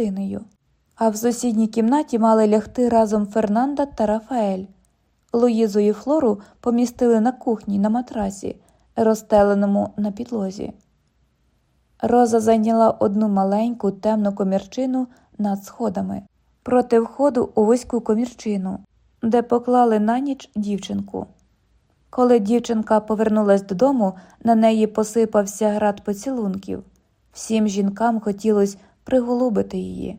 Христинею, а в сусідній кімнаті мали лягти разом Фернанда та Рафаель. Луїзу і Флору помістили на кухні на матрасі, розстеленому на підлозі. Роза зайняла одну маленьку темну комірчину над сходами проти входу у вузьку комірчину, де поклали на ніч дівчинку. Коли дівчинка повернулась додому, на неї посипався град поцілунків. Всім жінкам хотілося приголубити її.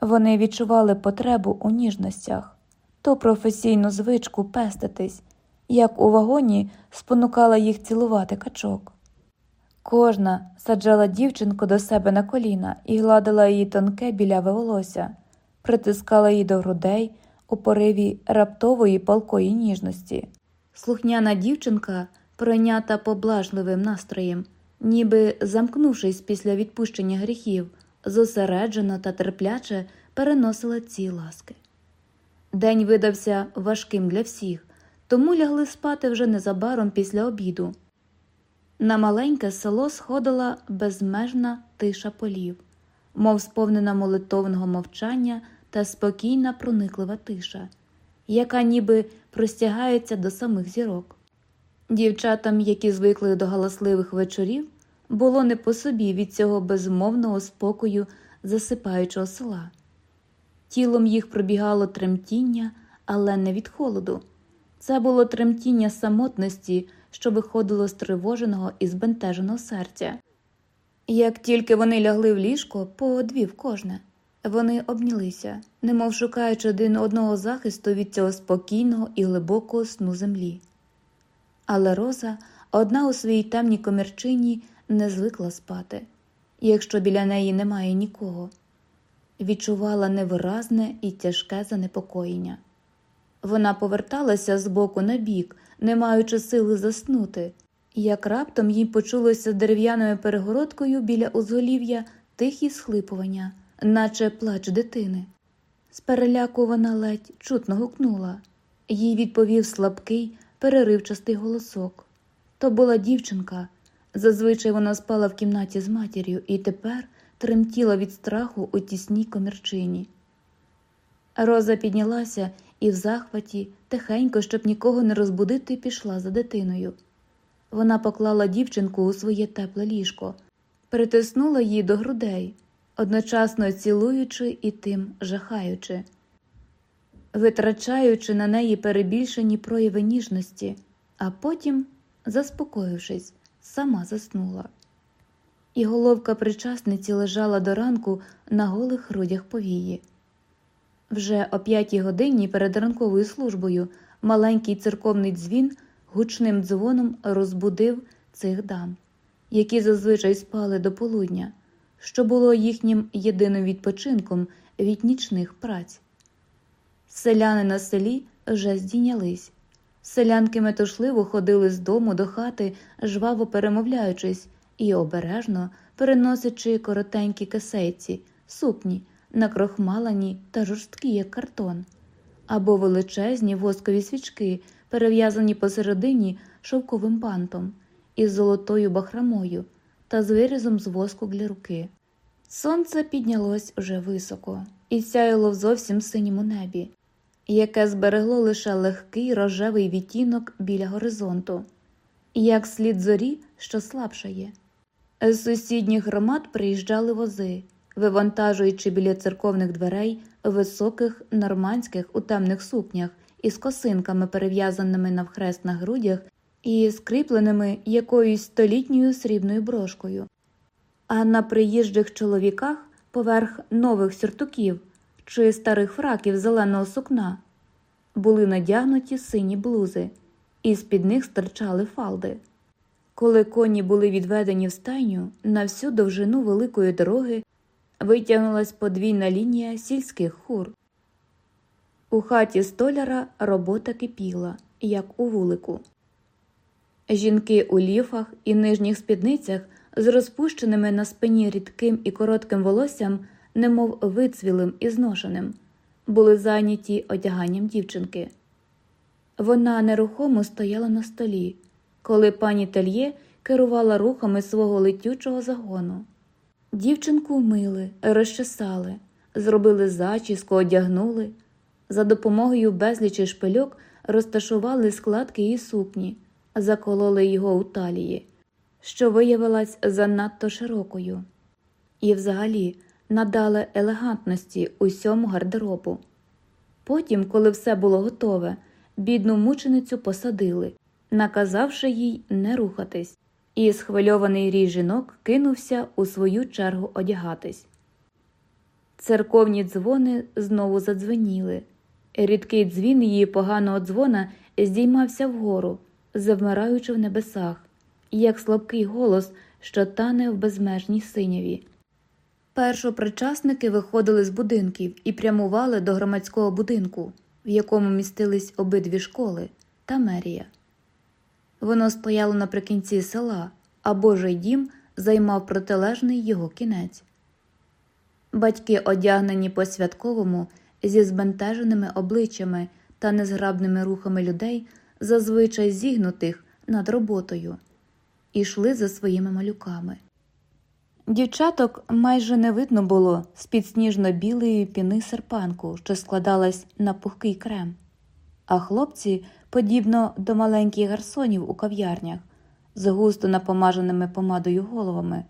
Вони відчували потребу у ніжностях, то професійну звичку пеститись, як у вагоні спонукала їх цілувати качок. Кожна саджала дівчинку до себе на коліна і гладила її тонке біляве волосся, притискала її до грудей у пориві раптової палкої ніжності. Слухняна дівчинка, пройнята поблажливим настроєм, ніби замкнувшись після відпущення гріхів, зосереджено та терпляче переносила ці ласки. День видався важким для всіх, тому лягли спати вже незабаром після обіду. На маленьке село сходила безмежна тиша полів, мов сповнена молитовного мовчання та спокійна прониклива тиша, яка ніби простягається до самих зірок. Дівчатам, які звикли до галасливих вечорів, було не по собі від цього безмовного спокою засипаючого села. Тілом їх пробігало тремтіння, але не від холоду. Це було тремтіння самотності, що виходило з тривоженого і збентеженого серця. Як тільки вони лягли в ліжко, по дві в кожне, вони обнялися, немов шукаючи один одного захисту від цього спокійного і глибокого сну землі. Але Роза, одна у своїй темній комірчині, не звикла спати, якщо біля неї немає нікого, відчувала невиразне і тяжке занепокоєння. Вона поверталася з боку на бік, не маючи сили заснути, як раптом їй почулося дерев'яною перегородкою біля узголів'я тихі схлипування, наче плач дитини. З вона ледь чутно гукнула, їй відповів слабкий, переривчастий голосок. То була дівчинка. Зазвичай вона спала в кімнаті з матір'ю і тепер тремтіла від страху у тісній комірчині. Роза піднялася і в захваті, тихенько, щоб нікого не розбудити, пішла за дитиною. Вона поклала дівчинку у своє тепле ліжко, притиснула її до грудей, одночасно цілуючи і тим жахаючи, витрачаючи на неї перебільшені прояви ніжності, а потім, заспокоївшись, сама заснула. І головка причасниці лежала до ранку на голих грудях повії. Вже о п'ятій годині перед ранковою службою маленький церковний дзвін гучним дзвоном розбудив цих дам, які зазвичай спали до полудня, що було їхнім єдиним відпочинком від нічних праць. Селяни на селі вже здійнялись. Селянки метушливо ходили з дому до хати, жваво перемовляючись і обережно переносячи коротенькі кисейці, сукні накрохмалені та жорсткі, як картон, або величезні воскові свічки, перев'язані посередині шовковим бантом із золотою бахрамою та з вирізом з воску для руки. Сонце піднялось уже високо і сяяло в зовсім синьому небі, яке зберегло лише легкий рожевий відтінок біля горизонту, як слід зорі, що слабшає. З сусідніх громад приїжджали вози вивантажуючи біля церковних дверей високих нормандських у темних сукнях із косинками, перев'язаними навхрест на грудях і скріпленими якоюсь столітньою срібною брошкою. А на приїжджих чоловіках поверх нових сюртуків чи старих фраків зеленого сукна були надягнуті сині блузи, і з під них стирчали фалди. Коли коні були відведені в стайню на всю довжину великої дороги витягнулась подвійна лінія сільських хур. У хаті столяра робота кипіла, як у вулику. Жінки у ліфах і нижніх спідницях з розпущеними на спині рідким і коротким волоссям, немов вицвілим і зношеним, були зайняті одяганням дівчинки. Вона нерухомо стояла на столі, коли пані Тельє керувала рухами свого летючого загону. Дівчинку вмили, розчесали, зробили зачіску, одягнули. За допомогою безлічі шпильок розташували складки її сукні, закололи його у талії, що виявилась занадто широкою, і взагалі надали елегантності усьому гардеробу. Потім, коли все було готове, бідну мученицю посадили, наказавши їй не рухатись, і схвильований рій жінок кинувся у свою чергу одягатись. Церковні дзвони знову задзвеніли. Рідкий дзвін її поганого дзвона здіймався вгору, завмираючи в небесах, як слабкий голос, що тане в безмежній синяві. Першопричасники виходили з будинків і прямували до громадського будинку, в якому містились обидві школи та мерія. Воно стояло наприкінці села, а Божий дім займав протилежний його кінець. Батьки, одягнені по святковому, зі збентеженими обличчями та незграбними рухами людей, зазвичай зігнутих над роботою, ішли за своїми малюками. Дівчаток майже не видно було з під сніжно-білої піни серпанку, що складалась на пухкий крем, а хлопці, подібно до маленьких гарсонів у кав'ярнях, з густо напомаженими помадою головами,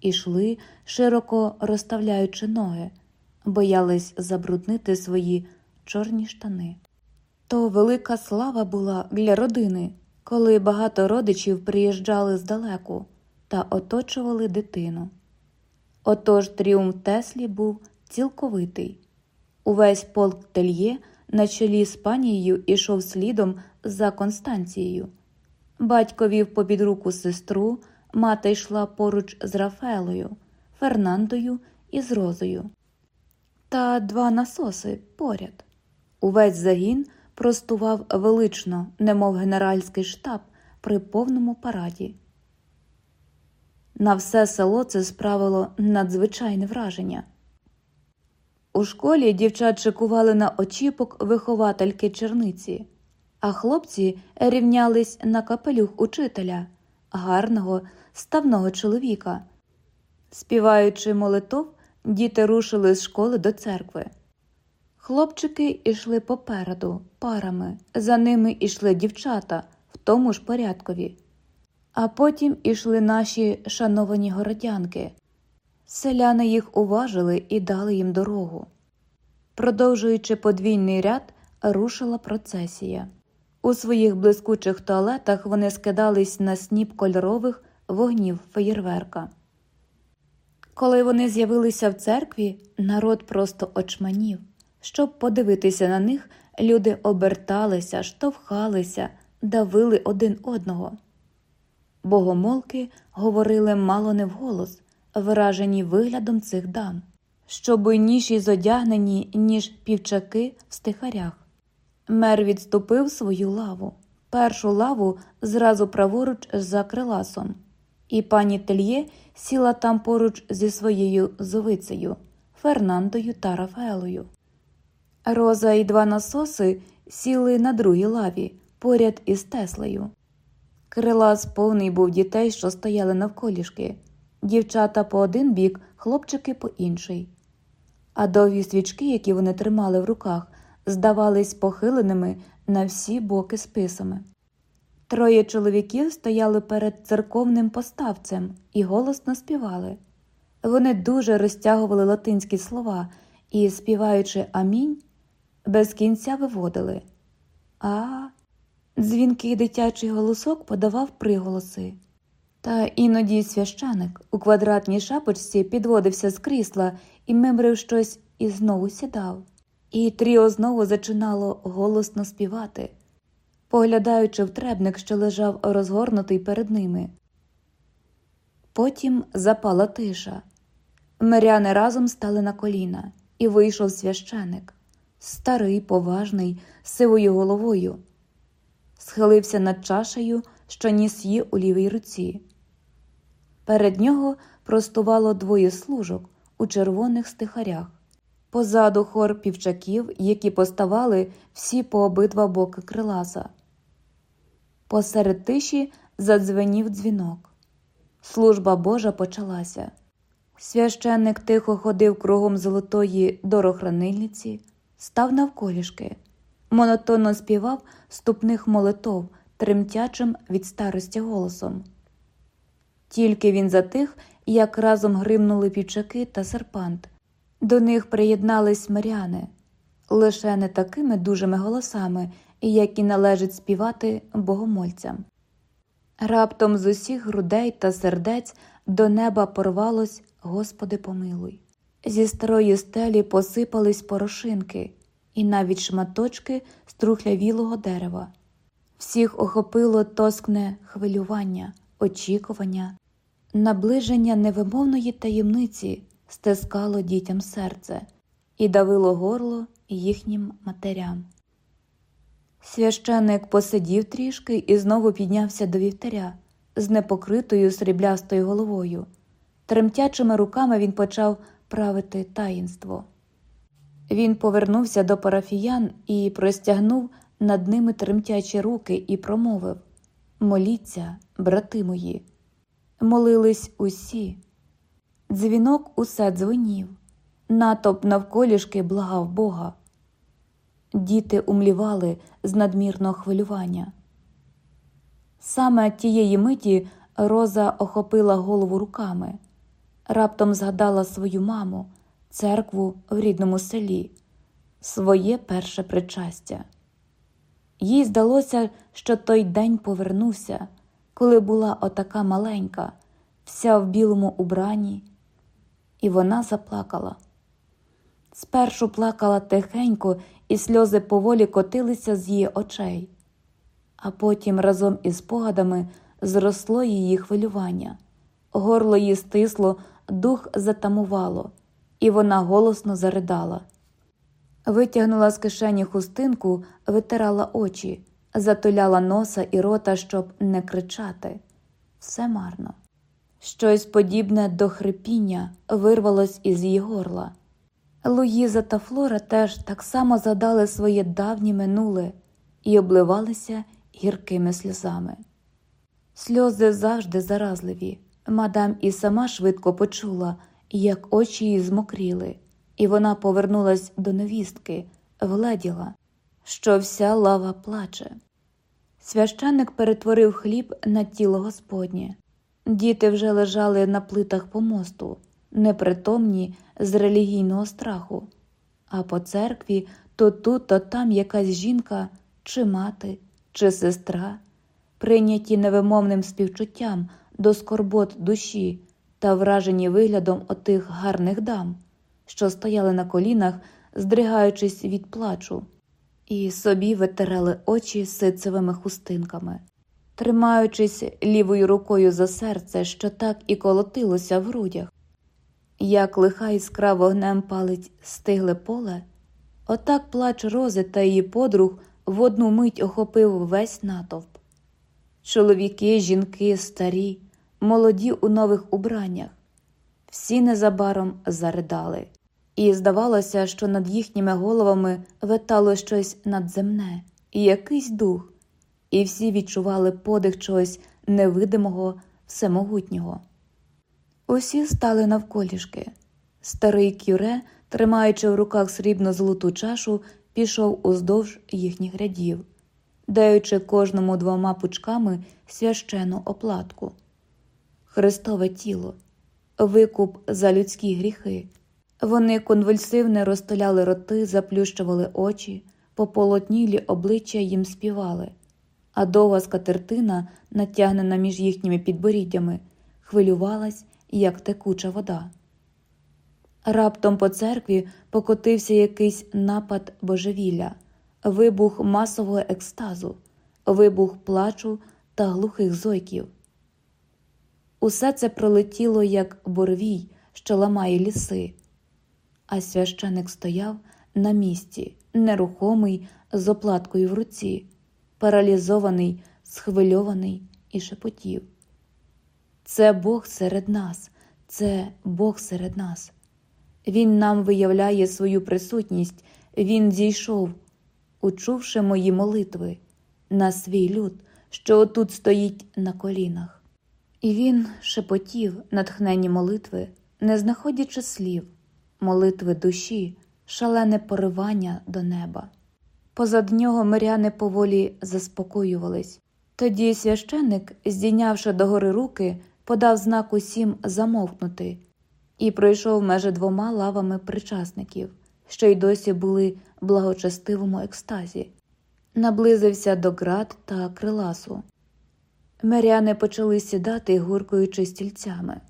ішли, широко розставляючи ноги, боялись забруднити свої чорні штани. То велика слава була для родини, коли багато родичів приїжджали здалеку та оточували дитину. Отож тріумф Теслі був цілковитий. Увесь полк тельє на чолі з панією ішов слідом за Констанцією. Батько вів попід руку сестру, мати йшла поруч з Рафаелою, Фернандою і з Розою. Та два насоси поряд. Увесь загін простував велично, немов генеральський штаб при повному параді. На все село це справило надзвичайне враження. У школі дівчат шикували на очіпок виховательки черниці, а хлопці рівнялись на капелюх учителя, гарного, ставного чоловіка. Співаючи молитов, діти рушили з школи до церкви. Хлопчики йшли попереду, парами, за ними йшли дівчата в тому ж порядкові. А потім ішли наші шановані городянки. Селяни їх уважили і дали їм дорогу. Продовжуючи подвійний ряд, рушила процесія. У своїх блискучих туалетах вони скидались на сніп кольорових вогнів феєрверка. Коли вони з'явилися в церкві, народ просто очманів. Щоб подивитися на них, люди оберталися, штовхалися, давили один одного. Богомолки говорили мало не вголос, вражені виглядом цих дам, що буйніші зодягнені, ніж півчаки в стихарях. Мер відступив свою лаву, першу лаву зразу праворуч за криласом, і пані Тельє сіла там поруч зі своєю зовицею, Фернандою та Рафаелою. Роза і два насоси сіли на другій лаві поряд із Теслею. Крилас повний був дітей, що стояли навколішки, дівчата по один бік, хлопчики по інший. А довгі свічки, які вони тримали в руках, здавались похиленими на всі боки списами. Троє чоловіків стояли перед церковним поставцем і голосно співали. Вони дуже розтягували латинські слова і, співаючи амінь, без кінця виводили. А, дзвінкий дитячий голосок подавав приголоси. Та іноді свящаник у квадратній шапочці підводився з крісла і мимрив щось і знову сідав. І Тріо знову зачинало голосно співати, поглядаючи в требник, що лежав розгорнутий перед ними. Потім запала тиша. Миряни разом стали на коліна, і вийшов священик, старий, поважний, з сивою головою, схилився над чашею, що ніс її у лівій руці. Перед нього простувало двоє служок у червоних стихарях. Позаду хор півчаків, які поставали всі по обидва боки криласа. Посеред тиші задзвенів дзвінок. Служба Божа почалася. Священник тихо ходив кругом золотої дорохранильниці, став навколішки, монотонно співав ступних молитов тремтячим від старості голосом. Тільки він затих, як разом гримнули пічаки та серпант. До них приєднались миряни, лише не такими дужими голосами, які належить співати богомольцям. Раптом з усіх грудей та сердець до неба порвалось Господи помилуй. Зі старої стелі посипались порошинки і навіть шматочки струхлявілого дерева. Всіх охопило тоскне хвилювання, очікування, наближення невимовної таємниці стискало дітям серце і давило горло їхнім матерям. Священник посидів трішки і знову піднявся до вівтаря з непокритою сріблястою головою. Тремтячими руками він почав правити таїнство. Він повернувся до парафіян і простягнув над ними тремтячі руки і промовив Моліться, брати мої. Молились усі. Дзвінок усе дзвонів, натовп навколішки благав Бога. Діти умлівали з надмірного хвилювання. Саме тієї миті Роза охопила голову руками, раптом згадала свою маму, церкву в рідному селі, своє перше причастя. Їй здалося, що той день повернувся, коли була отака маленька, вся в білому убранні, і вона заплакала. Спершу плакала тихенько, і сльози поволі котилися з її очей, а потім разом із спогадами зросло її хвилювання, горло її стисло, дух затамувало, і вона голосно заридала. Витягнула з кишені хустинку, витирала очі, затуляла носа і рота, щоб не кричати. Все марно. Щось подібне до хрипіння вирвалось із її горла. Луїза та Флора теж так само задали своє давнє минуле і обливалися гіркими сльозами. Сльози завжди заразливі. Мадам і сама швидко почула, як очі її змокріли, і вона повернулась до невістки, вгледіла, що вся лава плаче. Священник перетворив хліб на тіло Господнє. Діти вже лежали на плитах помосту непритомні з релігійного страху, а по церкві то тут, то там якась жінка, чи мати, чи сестра, прийняті невимовним співчуттям до скорбот душі та вражені виглядом отих гарних дам, що стояли на колінах, здригаючись від плачу, і собі витирали очі ситцевими хустинками. Тримаючись лівою рукою за серце, що так і колотилося в грудях, як лиха іскра вогнем палить стигле поле, отак плач рози та її подруг в одну мить охопив весь натовп. Чоловіки, жінки, старі, молоді у нових убраннях, всі незабаром заридали, і здавалося, що над їхніми головами витало щось надземне якийсь дух, і всі відчували подих чогось невидимого, всемогутнього. Усі стали навколішки. Старий кюре, тримаючи в руках срібно золоту чашу, пішов уздовж їхніх рядів, даючи кожному двома пучками священу оплатку. Христове тіло, викуп за людські гріхи. Вони конвульсивно розтуляли роти, заплющували очі, пополотнілі обличчя їм співали, а довга скатертина, натягнена між їхніми підборіддями, хвилювалась як текуча вода. Раптом по церкві покотився якийсь напад божевілля, вибух масового екстазу, вибух плачу та глухих зойків. Усе це пролетіло, як борвій, що ламає ліси, а священик стояв на місці, нерухомий, з оплаткою в руці, паралізований, схвильований і шепотів. Це Бог серед нас, це Бог серед нас. Він нам виявляє свою присутність, Він зійшов, учувши мої молитви, на свій люд, що отут стоїть на колінах. І він шепотів натхнені молитви, не знаходячи слів, молитви душі, шалене поривання до неба. Позад нього миряни поволі заспокоювались. Тоді священник, здійнявши догори руки, подав знак усім замовкнути і пройшов межі двома лавами причасників, що й досі були в благочестивому екстазі, наблизився до град та криласу. Миряни почали сідати, гуркуючи стільцями.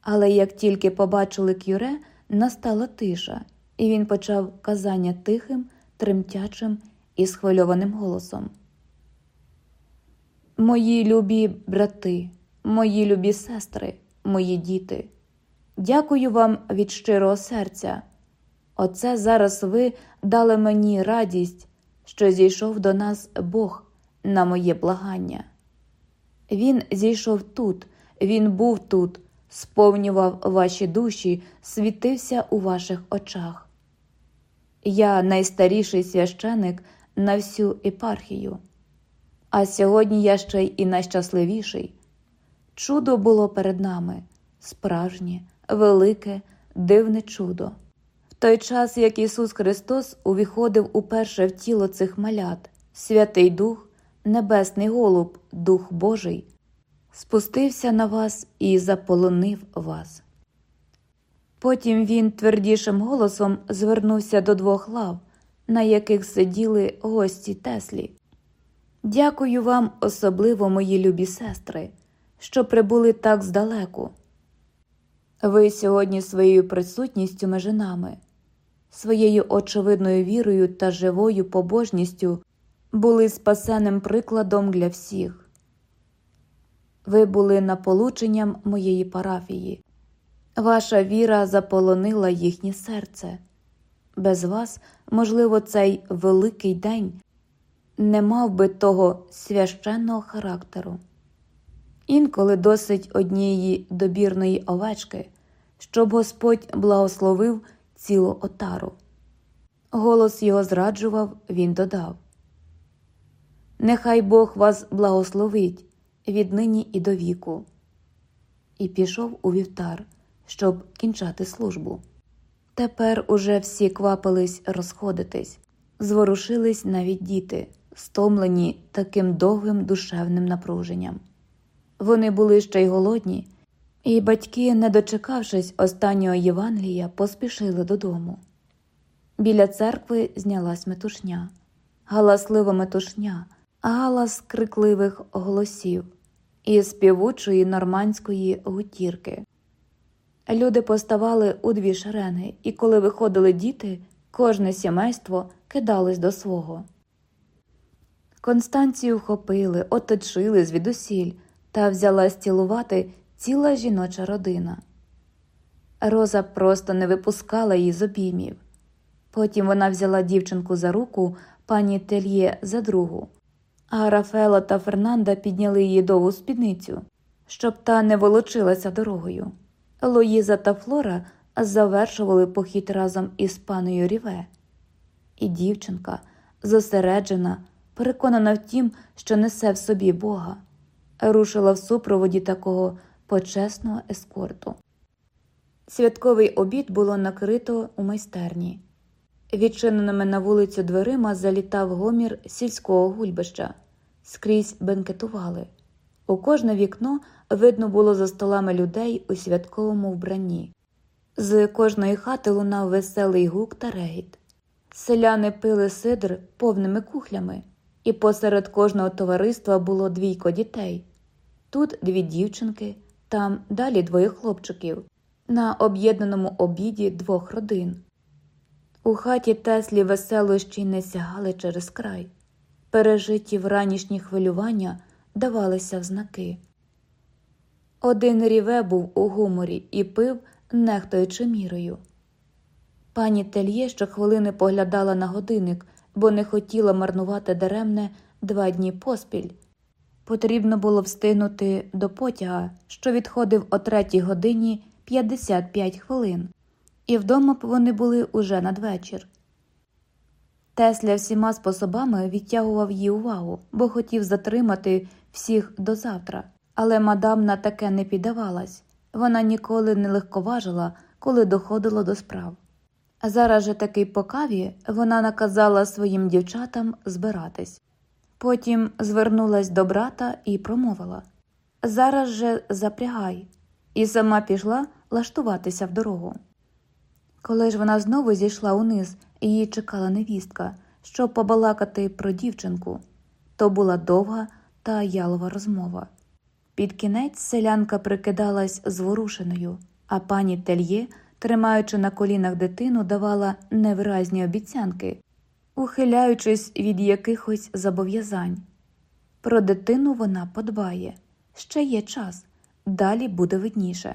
Але як тільки побачили кюре, настала тиша, і він почав казання тихим, тремтячим і схвильованим голосом. Мої любі брати, мої любі сестри, мої діти, дякую вам від щирого серця. Оце зараз ви дали мені радість, що зійшов до нас Бог на моє благання. Він зійшов тут, він був тут, сповнював ваші душі, світився у ваших очах. Я найстаріший священик на всю епархію, а сьогодні я ще й і найщасливіший. Чудо було перед нами справжнє, велике, дивне чудо. В той час, як Ісус Христос увіходив уперше в тіло цих малят, Святий Дух, Небесний Голуб, Дух Божий, спустився на вас і заполонив вас. Потім він твердішим голосом звернувся до двох лав, на яких сиділи гості Теслі. Дякую вам, особливо, мої любі сестри, що прибули так здалеку. Ви сьогодні своєю присутністю межи нами, своєю очевидною вірою та живою побожністю були спасеним прикладом для всіх. Ви були наполученням моєї парафії. Ваша віра заполонила їхнє серце. Без вас, можливо, цей великий день не мав би того священного характеру. Інколи досить однієї добірної овечки, щоб Господь благословив цілу отару. Голос його зраджував, він додав Нехай Бог вас благословить віднині і до віку. І пішов у вівтар щоб кінчати службу. Тепер уже всі квапились розходитись, зворушились навіть діти, стомлені таким довгим душевним напруженням. Вони були ще й голодні, і батьки, не дочекавшись останнього Євангелія, поспішили додому. Біля церкви знялась метушня, галаслива метушня, галас крикливих голосів і співучої нормандської гутірки. Люди поставали у дві шеренги, і коли виходили діти, кожне сімейство кидалось до свого. Констанцію вхопили, оточили звідусіль та взялась цілувати ціла жіноча родина. Роза просто не випускала її з обіймів. Потім вона взяла дівчинку за руку, пані Тельє за другу, а Рафела та Фернанда підняли її довгу спідницю, щоб та не волочилася дорогою. Луїза та Флора завершували похід разом із паною Ріве, і дівчинка, зосереджена, переконана в тім, що несе в собі Бога, рушила в супроводі такого почесного ескорту. Святковий обід було накрито у майстерні. Відчиненими на вулицю дверима залітав гомір сільського гульбища, скрізь бенкетували. У кожне вікно видно було за столами людей у святковому вбранні. З кожної хати лунав веселий гук та регіт. Селяни пили сидр повними кухлями, і посеред кожного товариства було двійко дітей тут дві дівчинки, там далі двоє хлопчиків, на об'єднаному обіді двох родин. У хаті Теслі веселощі не сягали через край, пережиті в ранішні хвилювання давалися в знаки. Один ріве був у гуморі і пив, нехтуючи мірою. Пані Тельє щохвилини поглядала на годинник, бо не хотіла марнувати даремне два дні поспіль. Потрібно було встигнути до потяга, що відходив о третій годині 55 хвилин, і вдома б вони були уже надвечір. Тесля всіма способами відтягував її увагу, бо хотів затримати всіх до завтра, але мадам на таке не піддавалась, Вона ніколи не легковажила, коли доходило до справ. Зараз же таки по каві вона наказала своїм дівчатам збиратись. Потім звернулась до брата і промовила Зараз же запрягай, і сама пішла лаштуватися в дорогу. Коли ж вона знову зійшла униз, її чекала невістка, щоб побалакати про дівчинку, то була довга та ялова розмова. Під кінець селянка прикидалась зворушеною, а пані Тельє, тримаючи на колінах дитину, давала невиразні обіцянки, ухиляючись від якихось зобов'язань. Про дитину вона подбає ще є час, далі буде видніше.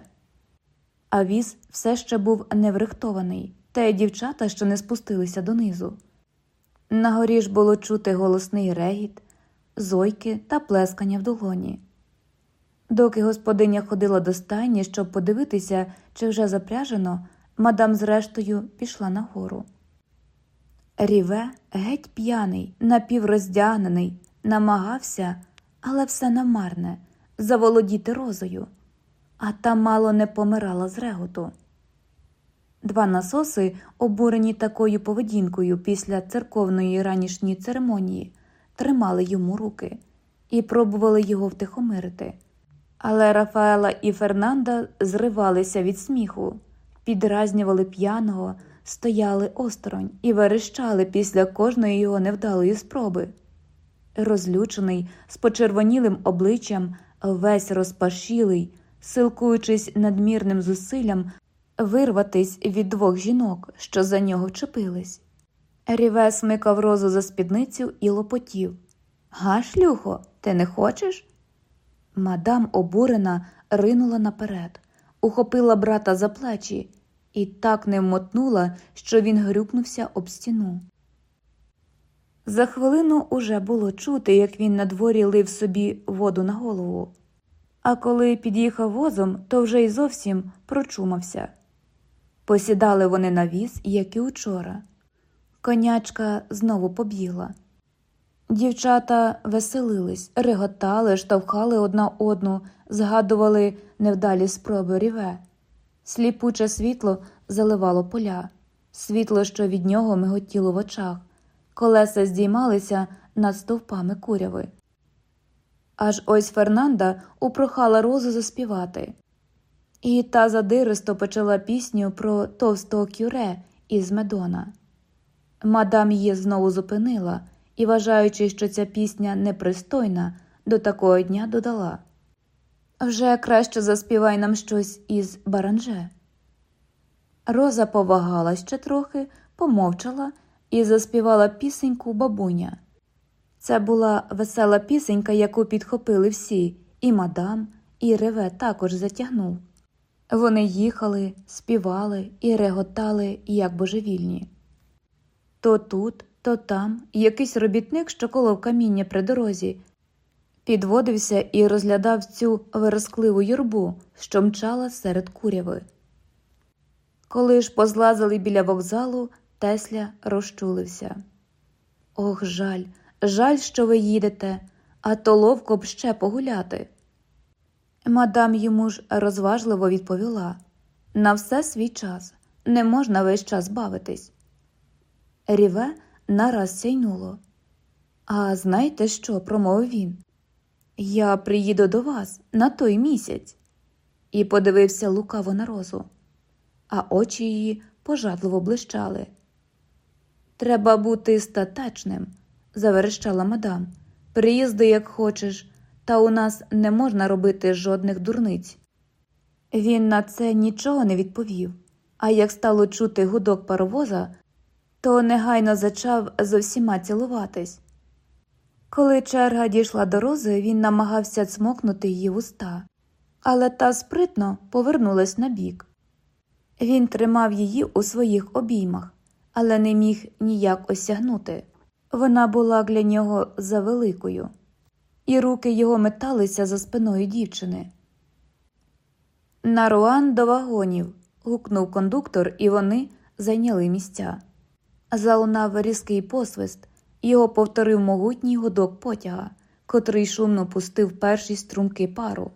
А віз все ще був неврихтований, та й дівчата ще не спустилися донизу. На горі ж було чути голосний регіт, зойки та плескання в долоні. Доки господиня ходила до стайні, щоб подивитися, чи вже запряжено, мадам зрештою пішла нагору. Ріве, геть п'яний, напівроздягнений, намагався, але все намарне, заволодіти розою, а та мало не помирала з реготу. Два насоси, обурені такою поведінкою після церковної ранішньої церемонії, тримали йому руки і пробували його втихомирити. Але Рафаела і Фернанда зривалися від сміху, підразнювали п'яного, стояли осторонь і верещали після кожної його невдалої спроби. Розлючений, з почервонілим обличчям, весь розпашілий, силкуючись надмірним зусиллям вирватись від двох жінок, що за нього вчепились. Ріве смикав розу за спідницю і лопотів. Га, шлюхо, ти не хочеш? Мадам обурена ринула наперед, ухопила брата за плечі і так не вмотнула, що він грюкнувся об стіну. За хвилину уже було чути, як він на дворі лив собі воду на голову, а коли під'їхав возом, то вже й зовсім прочумався. Посідали вони на віз, як і учора. Конячка знову побігла. Дівчата веселились, реготали, штовхали одна одну, згадували невдалі спроби ріве. Сліпуче світло заливало поля, світло, що від нього миготіло в очах, колеса здіймалися над стовпами куряви. Аж ось Фернанда упрохала розу заспівати. І та задиристо почала пісню про товстого кюре із Медона. Мадам її знову зупинила і, вважаючи, що ця пісня непристойна, до такого дня додала вже краще заспівай нам щось із баранже. Роза повагала ще трохи, помовчала і заспівала пісеньку бабуня. Це була весела пісенька, яку підхопили всі, і мадам, і реве також затягнув. Вони їхали, співали і реготали, як божевільні. То тут, то там якийсь робітник, що колов каміння при дорозі, підводився і розглядав цю верескливу юрбу, що мчала серед куряви. Коли ж позлазили біля вокзалу, Тесля розчулився. Ох, жаль, жаль, що ви їдете, а то ловко б ще погуляти. Мадам йому ж розважливо відповіла на все свій час не можна весь час бавитись. Ріве нараз сяйнуло. А знаєте що? промовив він. Я приїду до вас на той місяць. І подивився лукаво на розу, а очі її пожадливо блищали. Треба бути статечним, заверещала мадам. Приїзди, як хочеш, та у нас не можна робити жодних дурниць. Він на це нічого не відповів, а як стало чути гудок паровоза, то негайно зачав з усіма цілуватись. Коли черга дійшла до рози, він намагався цмокнути її в уста, але та спритно повернулась на бік. Він тримав її у своїх обіймах, але не міг ніяк осягнути. Вона була для нього завеликою і руки його металися за спиною дівчини. На Руан до вагонів. гукнув кондуктор, і вони зайняли місця. Залунав різкий посвист, його повторив могутній гудок потяга, котрий шумно пустив перші струмки пару,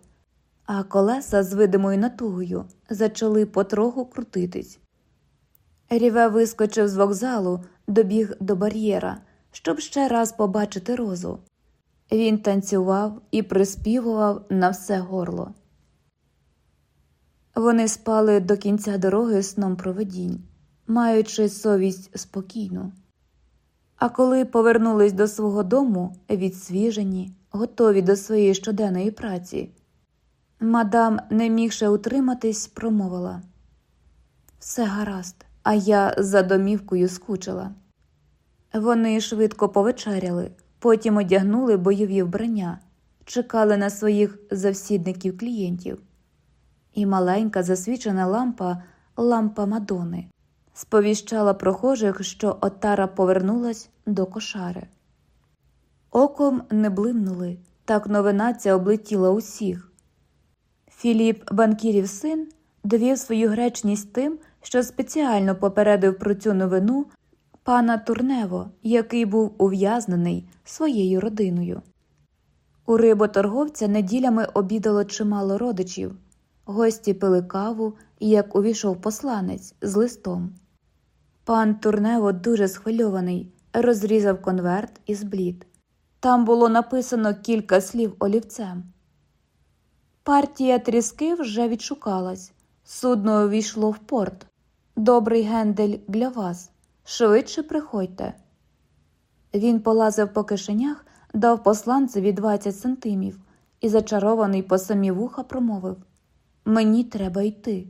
а колеса з видимою натугою зачали потроху крутитись. Ріве вискочив з вокзалу, добіг до бар'єра, щоб ще раз побачити розу. Він танцював і приспівував на все горло. Вони спали до кінця дороги сном проведінь, маючи совість спокійну. А коли повернулись до свого дому, відсвіжені, готові до своєї щоденної праці, мадам, не мігши утриматись, промовила все гаразд, а я за домівкою скучила. Вони швидко повечеряли, потім одягнули бойові вбрання, чекали на своїх завсідників клієнтів. І маленька засвічена лампа, лампа Мадони, сповіщала прохожих, що отара повернулась до кошари. Оком не блимнули, так новина ця облетіла усіх. Філіп, банкірів син, довів свою гречність тим, що спеціально попередив про цю новину пана Турнево, який був ув'язнений своєю родиною. У риботорговця неділями обідало чимало родичів. Гості пили каву, як увійшов посланець з листом. Пан Турнево, дуже схвильований, розрізав конверт і зблід. Там було написано кілька слів олівцем. Партія тріски вже відшукалась. Судно увійшло в порт. Добрий гендель для вас. Швидше приходьте. Він полазив по кишенях, дав посланцеві 20 сантимів і, зачарований по самі вуха, промовив Мені треба йти.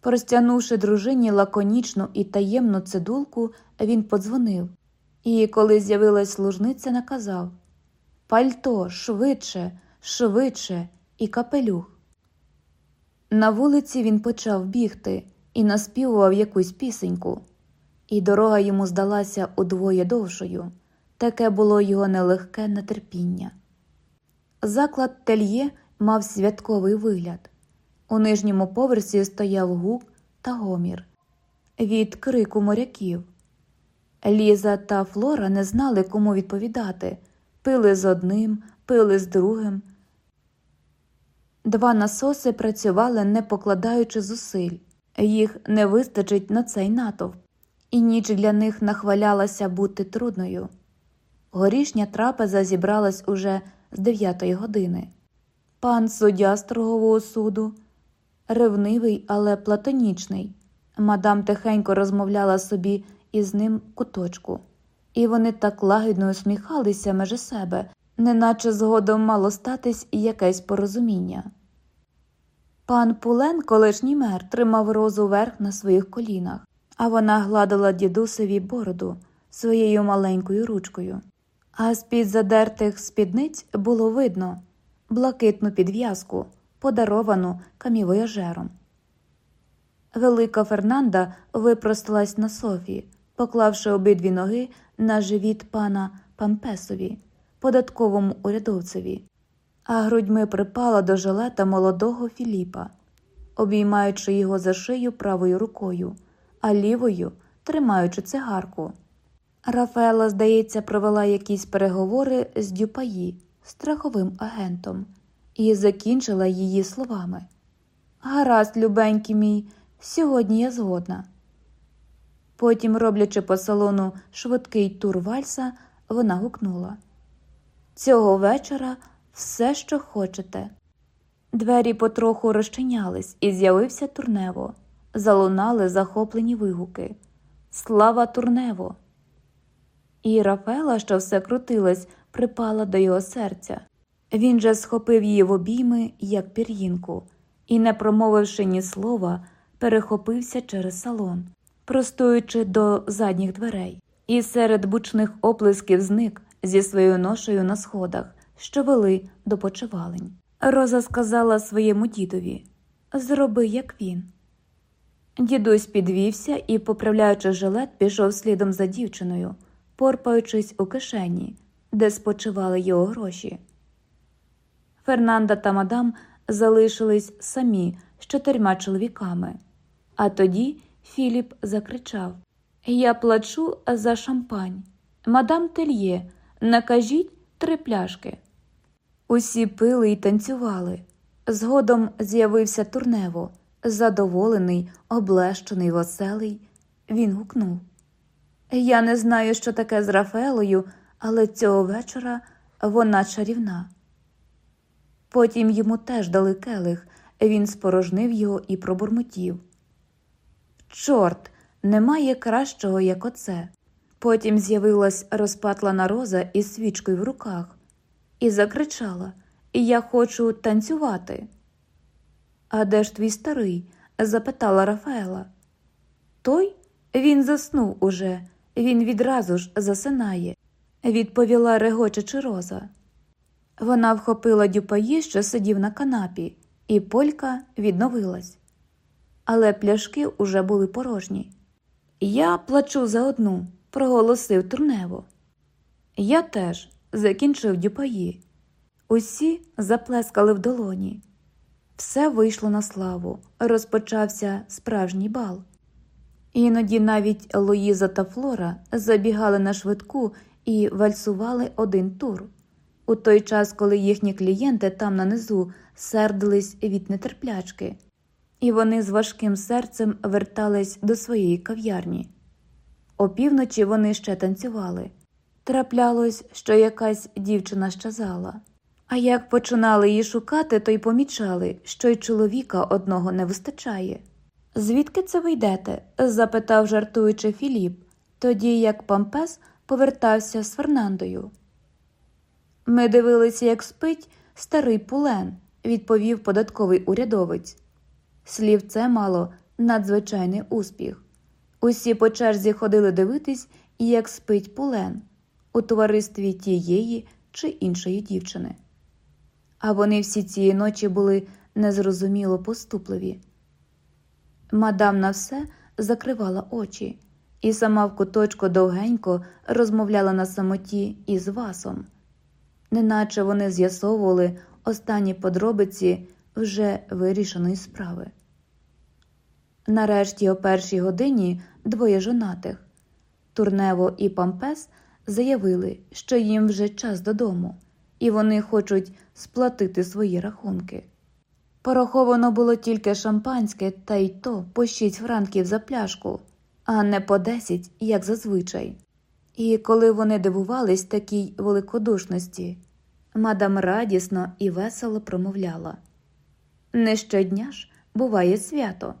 Простягнувши дружині лаконічну і таємну цидулку, він подзвонив і, коли з'явилась служниця, наказав Пальто, швидше, швидше, і капелюх. На вулиці він почав бігти і наспівував якусь пісеньку, і дорога йому здалася удвоє довшою. Таке було його нелегке нетерпіння. Заклад тельє мав святковий вигляд. У нижньому поверсі стояв гук та гомір від крику моряків. Ліза та Флора не знали, кому відповідати, пили з одним, пили з другим. Два насоси працювали, не покладаючи зусиль, їх не вистачить на цей натовп, і ніч для них нахвалялася бути трудною. Горішня трапеза зібралась уже з дев'ятої години. Пан суддя строгового суду ревнивий, але платонічний. Мадам тихенько розмовляла собі із ним куточку, і вони так лагідно усміхалися межи себе, неначе згодом мало статись якесь порозуміння. Пан Пулен, колишній мер, тримав розу верх на своїх колінах, а вона гладила дідусеві бороду своєю маленькою ручкою. А з під задертих спідниць було видно блакитну підв'язку, подаровану камівояжером. Велика Фернанда випросталась на софі, поклавши обидві ноги на живіт пана Пампесові, податковому урядовцеві, а грудьми припала до жилета молодого Філіпа, обіймаючи його за шию правою рукою, а лівою тримаючи цигарку. Рафаела, здається, провела якісь переговори з Дюпаї, страховим агентом, і закінчила її словами Гаразд, любенький мій, сьогодні я згодна. Потім, роблячи по салону швидкий тур вальса, вона гукнула Цього вечора все, що хочете. Двері потроху розчинялись, і з'явився турнево. Залунали захоплені вигуки. Слава турнево! І Рафела, що все крутилась, припала до його серця. Він же схопив її в обійми, як пір'їнку, і, не промовивши ні слова, перехопився через салон, простуючи до задніх дверей, і серед бучних оплесків зник зі своєю ношею на сходах, що вели до почевалень. Роза сказала своєму дідові Зроби, як він. Дідусь підвівся і, поправляючи жилет, пішов слідом за дівчиною, порпаючись у кишені, де спочивали його гроші. Фернанда та мадам залишились самі з чотирма чоловіками. А тоді Філіп закричав Я плачу за шампань. Мадам Тельє, накажіть три пляшки. Усі пили й танцювали. Згодом з'явився турнево, задоволений, облещений, веселий. Він гукнув Я не знаю, що таке з Рафаелою, але цього вечора вона чарівна. Потім йому теж дали келих, він спорожнив його і пробурмотів. Чорт, немає кращого, як оце. Потім з'явилась розпатлана роза із свічкою в руках і закричала Я хочу танцювати. А де ж твій старий? запитала Рафаела. Той він заснув уже, він відразу ж засинає, відповіла регочучи роза. Вона вхопила дюпаї, що сидів на канапі, і полька відновилась. Але пляшки уже були порожні. Я плачу за одну, проголосив турнево. Я теж закінчив дюпаї. Усі заплескали в долоні. Все вийшло на славу, розпочався справжній бал. Іноді навіть Луїза та Флора забігали на швидку і вальсували один тур. У той час, коли їхні клієнти там нанизу сердились від нетерплячки, і вони з важким серцем вертались до своєї кав'ярні. Опівночі вони ще танцювали. Траплялось, що якась дівчина щазала. А як починали її шукати, то й помічали, що й чоловіка одного не вистачає. Звідки це ви йдете? запитав жартуючи Філіп, тоді як Пампес повертався з Фернандою. Ми дивилися, як спить старий пулен, відповів податковий урядовець. Слів це мало надзвичайний успіх. Усі по черзі ходили дивитись, як спить пулен у товаристві тієї чи іншої дівчини. А вони всі цієї ночі були незрозуміло поступливі. Мадам на все закривала очі і сама в куточку довгенько розмовляла на самоті із васом, неначе вони з'ясовували останні подробиці вже вирішеної справи. Нарешті, о першій годині, двоє жонатих Турнево і Пампес заявили, що їм вже час додому, і вони хочуть сплатити свої рахунки. Пораховано було тільки шампанське, та й то по шість франків за пляшку, а не по десять, як зазвичай. І коли вони дивувались такій великодушності, мадам радісно і весело промовляла не щодня ж буває свято.